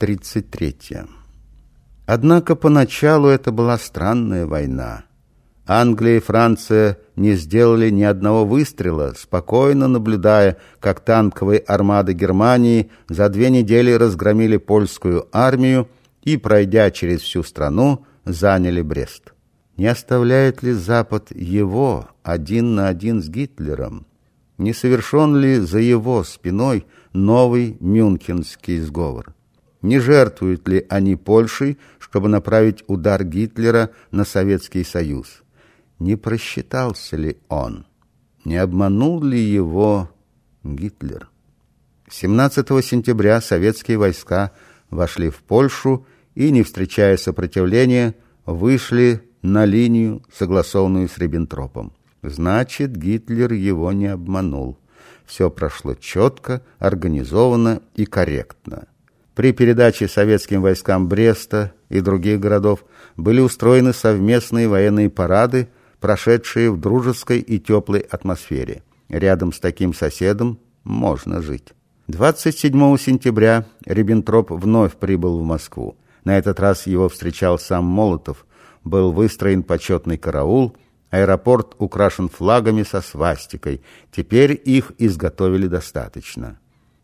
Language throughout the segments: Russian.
Глава 33. Однако поначалу это была странная война. Англия и Франция не сделали ни одного выстрела, спокойно наблюдая, как танковые армады Германии за две недели разгромили польскую армию и, пройдя через всю страну, заняли Брест. Не оставляет ли Запад его один на один с Гитлером? Не совершен ли за его спиной новый Мюнхенский сговор? Не жертвуют ли они Польшей, чтобы направить удар Гитлера на Советский Союз? не просчитался ли он, не обманул ли его Гитлер. 17 сентября советские войска вошли в Польшу и, не встречая сопротивления, вышли на линию, согласованную с Риббентропом. Значит, Гитлер его не обманул. Все прошло четко, организованно и корректно. При передаче советским войскам Бреста и других городов были устроены совместные военные парады, прошедшие в дружеской и теплой атмосфере. Рядом с таким соседом можно жить. 27 сентября Риббентроп вновь прибыл в Москву. На этот раз его встречал сам Молотов. Был выстроен почетный караул, аэропорт украшен флагами со свастикой. Теперь их изготовили достаточно.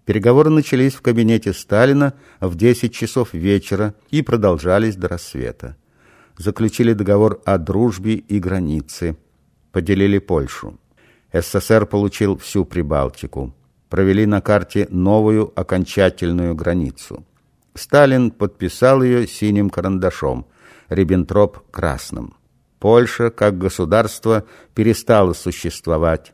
Переговоры начались в кабинете Сталина в 10 часов вечера и продолжались до рассвета заключили договор о дружбе и границе, поделили Польшу. СССР получил всю Прибалтику. Провели на карте новую окончательную границу. Сталин подписал ее синим карандашом, Риббентроп – красным. Польша, как государство, перестала существовать.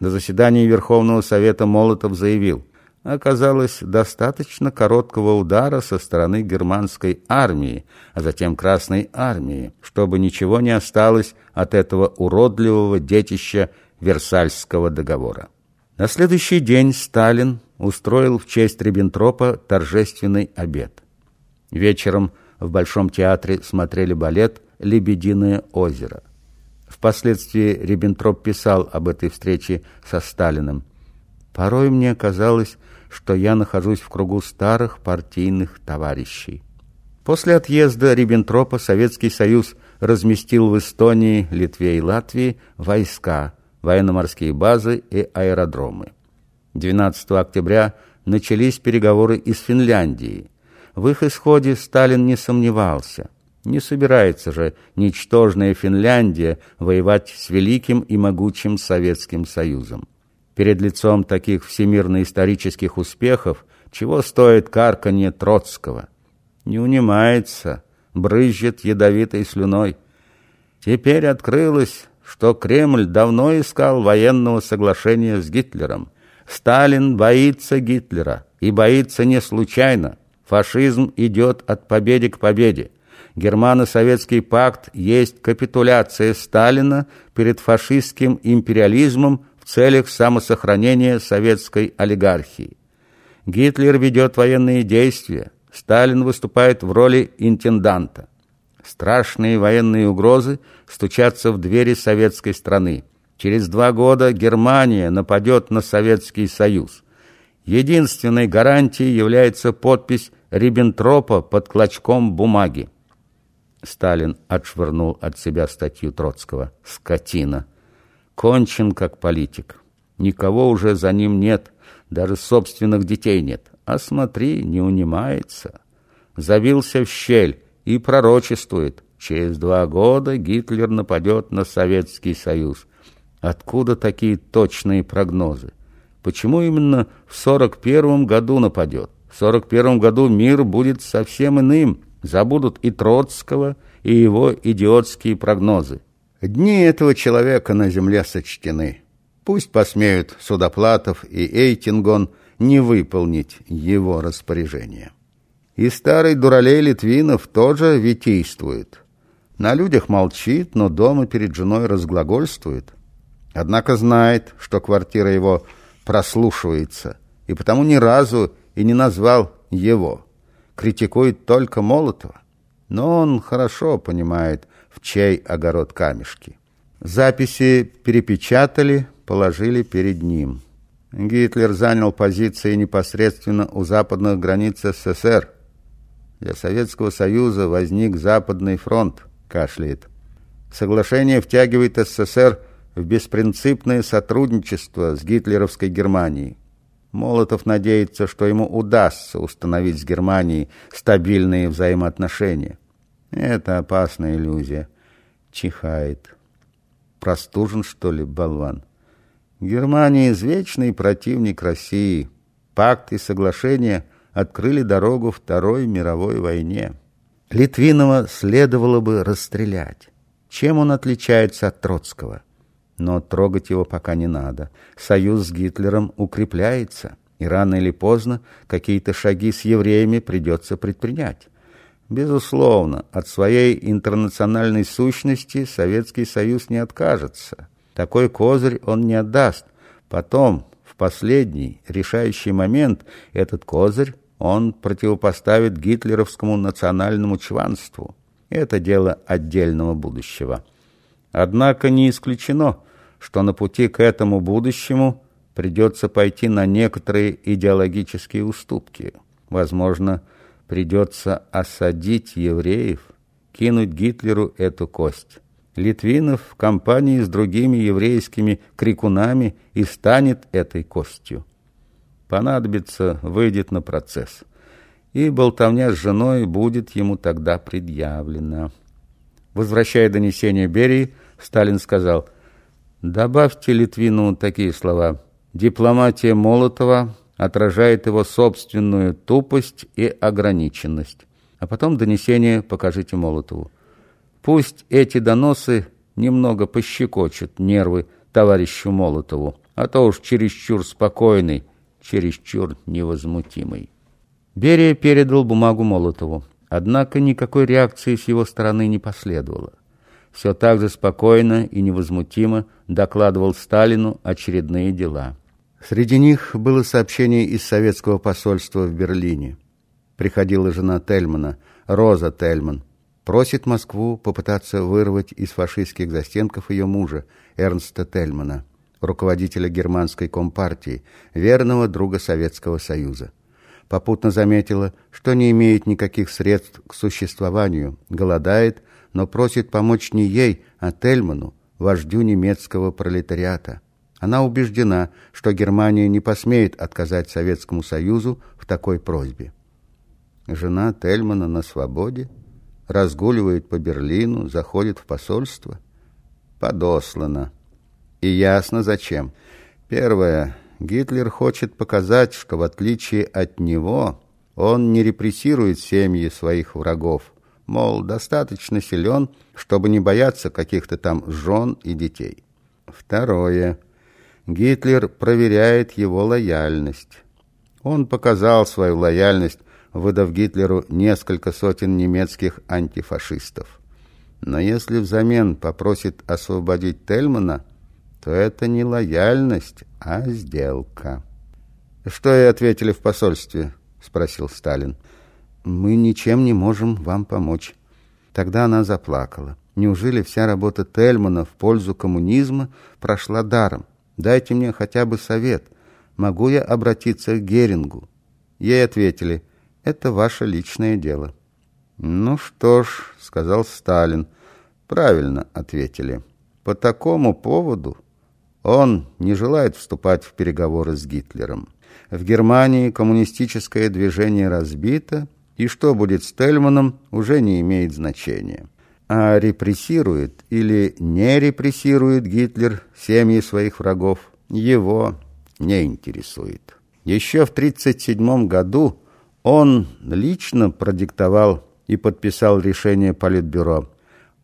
На заседании Верховного Совета Молотов заявил – оказалось достаточно короткого удара со стороны германской армии, а затем Красной армии, чтобы ничего не осталось от этого уродливого детища Версальского договора. На следующий день Сталин устроил в честь Риббентропа торжественный обед. Вечером в Большом театре смотрели балет «Лебединое озеро». Впоследствии Риббентроп писал об этой встрече со Сталиным. «Порой мне казалось, что я нахожусь в кругу старых партийных товарищей. После отъезда Риббентропа Советский Союз разместил в Эстонии, Литве и Латвии войска, военно-морские базы и аэродромы. 12 октября начались переговоры из Финляндии. В их исходе Сталин не сомневался. Не собирается же ничтожная Финляндия воевать с великим и могучим Советским Союзом. Перед лицом таких всемирно-исторических успехов чего стоит карканье Троцкого? Не унимается, брызжет ядовитой слюной. Теперь открылось, что Кремль давно искал военного соглашения с Гитлером. Сталин боится Гитлера, и боится не случайно. Фашизм идет от победы к победе. Германо-советский пакт есть капитуляция Сталина перед фашистским империализмом целях самосохранения советской олигархии. Гитлер ведет военные действия, Сталин выступает в роли интенданта. Страшные военные угрозы стучатся в двери советской страны. Через два года Германия нападет на Советский Союз. Единственной гарантией является подпись Риббентропа под клочком бумаги. Сталин отшвырнул от себя статью Троцкого «Скотина» кончен как политик. Никого уже за ним нет, даже собственных детей нет. А смотри, не унимается. Забился в щель и пророчествует. Через два года Гитлер нападет на Советский Союз. Откуда такие точные прогнозы? Почему именно в 41 году нападет? В 41 году мир будет совсем иным. Забудут и Троцкого, и его идиотские прогнозы. Дни этого человека на земле сочтены. Пусть посмеют Судоплатов и Эйтингон не выполнить его распоряжение. И старый дуралей Литвинов тоже витийствует. На людях молчит, но дома перед женой разглагольствует. Однако знает, что квартира его прослушивается, и потому ни разу и не назвал его. Критикует только Молотова. Но он хорошо понимает, в чей огород камешки. Записи перепечатали, положили перед ним. Гитлер занял позиции непосредственно у западных границ СССР. Для Советского Союза возник Западный фронт, кашляет. Соглашение втягивает СССР в беспринципное сотрудничество с гитлеровской Германией. Молотов надеется, что ему удастся установить с Германией стабильные взаимоотношения. Это опасная иллюзия. Чихает. Простужен, что ли, болван? Германия извечный противник России. Пакт и соглашения открыли дорогу Второй мировой войне. Литвинова следовало бы расстрелять. Чем он отличается от Троцкого? Но трогать его пока не надо. Союз с Гитлером укрепляется, и рано или поздно какие-то шаги с евреями придется предпринять. Безусловно, от своей интернациональной сущности Советский Союз не откажется. Такой козырь он не отдаст. Потом, в последний, решающий момент, этот козырь он противопоставит гитлеровскому национальному чванству. Это дело отдельного будущего. Однако не исключено, что на пути к этому будущему придется пойти на некоторые идеологические уступки. Возможно, придется осадить евреев, кинуть Гитлеру эту кость. Литвинов в компании с другими еврейскими крикунами и станет этой костью. Понадобится, выйдет на процесс. И болтовня с женой будет ему тогда предъявлена. Возвращая донесение Берии, Сталин сказал, «Добавьте Литвину такие слова. Дипломатия Молотова отражает его собственную тупость и ограниченность. А потом донесение покажите Молотову. Пусть эти доносы немного пощекочут нервы товарищу Молотову, а то уж чересчур спокойный, чересчур невозмутимый. Берия передал бумагу Молотову, однако никакой реакции с его стороны не последовало. Все так же спокойно и невозмутимо докладывал Сталину очередные дела. Среди них было сообщение из советского посольства в Берлине. Приходила жена Тельмана, Роза Тельман, Просит Москву попытаться вырвать из фашистских застенков ее мужа, Эрнста Тельмана, руководителя германской компартии, верного друга Советского Союза. Попутно заметила, что не имеет никаких средств к существованию, голодает, но просит помочь не ей, а Тельману, вождю немецкого пролетариата. Она убеждена, что Германия не посмеет отказать Советскому Союзу в такой просьбе. Жена Тельмана на свободе – разгуливает по Берлину, заходит в посольство. Подослано. И ясно зачем. Первое. Гитлер хочет показать, что в отличие от него он не репрессирует семьи своих врагов. Мол, достаточно силен, чтобы не бояться каких-то там жен и детей. Второе. Гитлер проверяет его лояльность. Он показал свою лояльность выдав Гитлеру несколько сотен немецких антифашистов. Но если взамен попросит освободить Тельмана, то это не лояльность, а сделка. «Что и ответили в посольстве?» — спросил Сталин. «Мы ничем не можем вам помочь». Тогда она заплакала. Неужели вся работа Тельмана в пользу коммунизма прошла даром? Дайте мне хотя бы совет. Могу я обратиться к Герингу? Ей ответили, это ваше личное дело». «Ну что ж», — сказал Сталин, — «правильно ответили. По такому поводу он не желает вступать в переговоры с Гитлером. В Германии коммунистическое движение разбито, и что будет с Тельманом, уже не имеет значения. А репрессирует или не репрессирует Гитлер семьи своих врагов, его не интересует. Еще в 1937 году он лично продиктовал и подписал решение Политбюро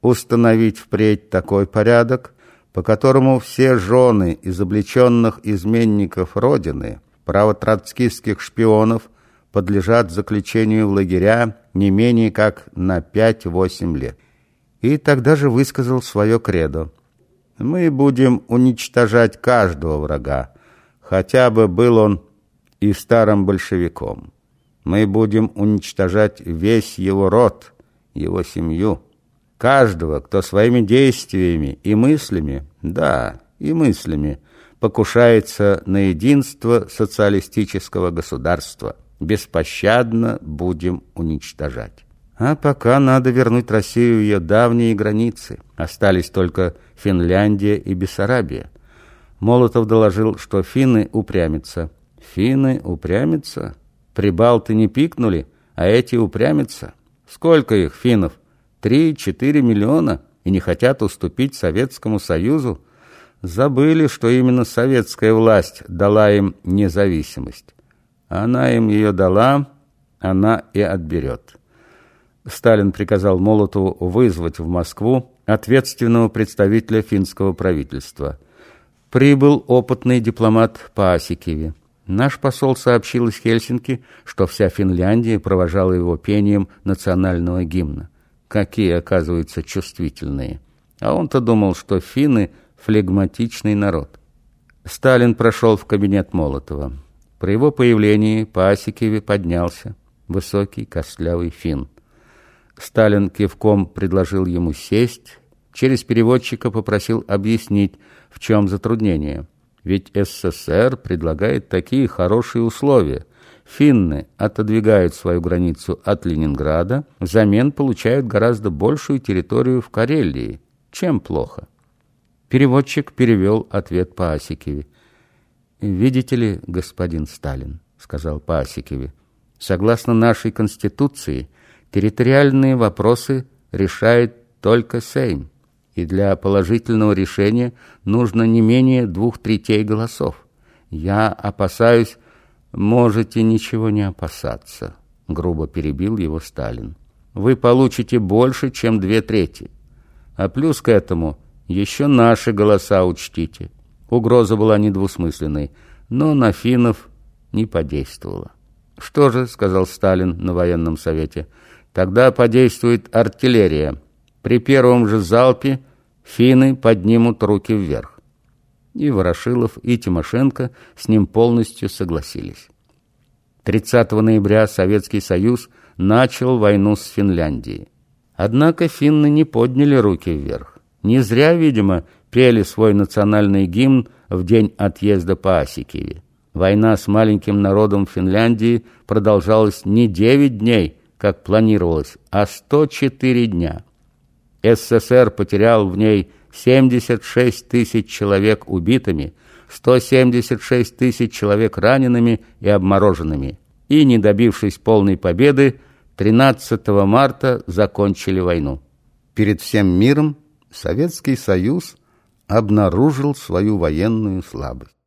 установить впредь такой порядок, по которому все жены изобличенных изменников Родины, правотроцкистских шпионов, подлежат заключению в лагеря не менее как на 5-8 лет. И тогда же высказал свое кредо. «Мы будем уничтожать каждого врага, хотя бы был он и старым большевиком». Мы будем уничтожать весь его род, его семью. Каждого, кто своими действиями и мыслями, да, и мыслями, покушается на единство социалистического государства. Беспощадно будем уничтожать. А пока надо вернуть Россию ее давние границы. Остались только Финляндия и Бессарабия. Молотов доложил, что финны упрямятся. Финны упрямятся? Прибалты не пикнули, а эти упрямятся. Сколько их, финнов? Три-четыре миллиона и не хотят уступить Советскому Союзу? Забыли, что именно советская власть дала им независимость. Она им ее дала, она и отберет. Сталин приказал Молотову вызвать в Москву ответственного представителя финского правительства. Прибыл опытный дипломат Пасикеви. Наш посол сообщил из Хельсинки, что вся Финляндия провожала его пением национального гимна. Какие, оказывается, чувствительные. А он-то думал, что финны – флегматичный народ. Сталин прошел в кабинет Молотова. При его появлении Пасекеве поднялся высокий костлявый фин. Сталин кивком предложил ему сесть, через переводчика попросил объяснить, в чем затруднение. Ведь СССР предлагает такие хорошие условия. Финны отодвигают свою границу от Ленинграда, взамен получают гораздо большую территорию в Карелии. Чем плохо? Переводчик перевел ответ Паасикеве. «Видите ли, господин Сталин, — сказал Паасикеве, — согласно нашей Конституции, территориальные вопросы решает только Сейм, и для положительного решения нужно не менее двух третей голосов. Я опасаюсь, можете ничего не опасаться, — грубо перебил его Сталин. Вы получите больше, чем две трети. А плюс к этому еще наши голоса учтите. Угроза была недвусмысленной, но на финнов не подействовала. «Что же», — сказал Сталин на военном совете, — «тогда подействует артиллерия. При первом же залпе финны поднимут руки вверх». И Ворошилов, и Тимошенко с ним полностью согласились. 30 ноября Советский Союз начал войну с Финляндией. Однако финны не подняли руки вверх. Не зря, видимо, пели свой национальный гимн в день отъезда по Асикеве. Война с маленьким народом Финляндии продолжалась не 9 дней, как планировалось, а 104 дня. СССР потерял в ней 76 тысяч человек убитыми, 176 тысяч человек ранеными и обмороженными. И, не добившись полной победы, 13 марта закончили войну. Перед всем миром Советский Союз обнаружил свою военную слабость.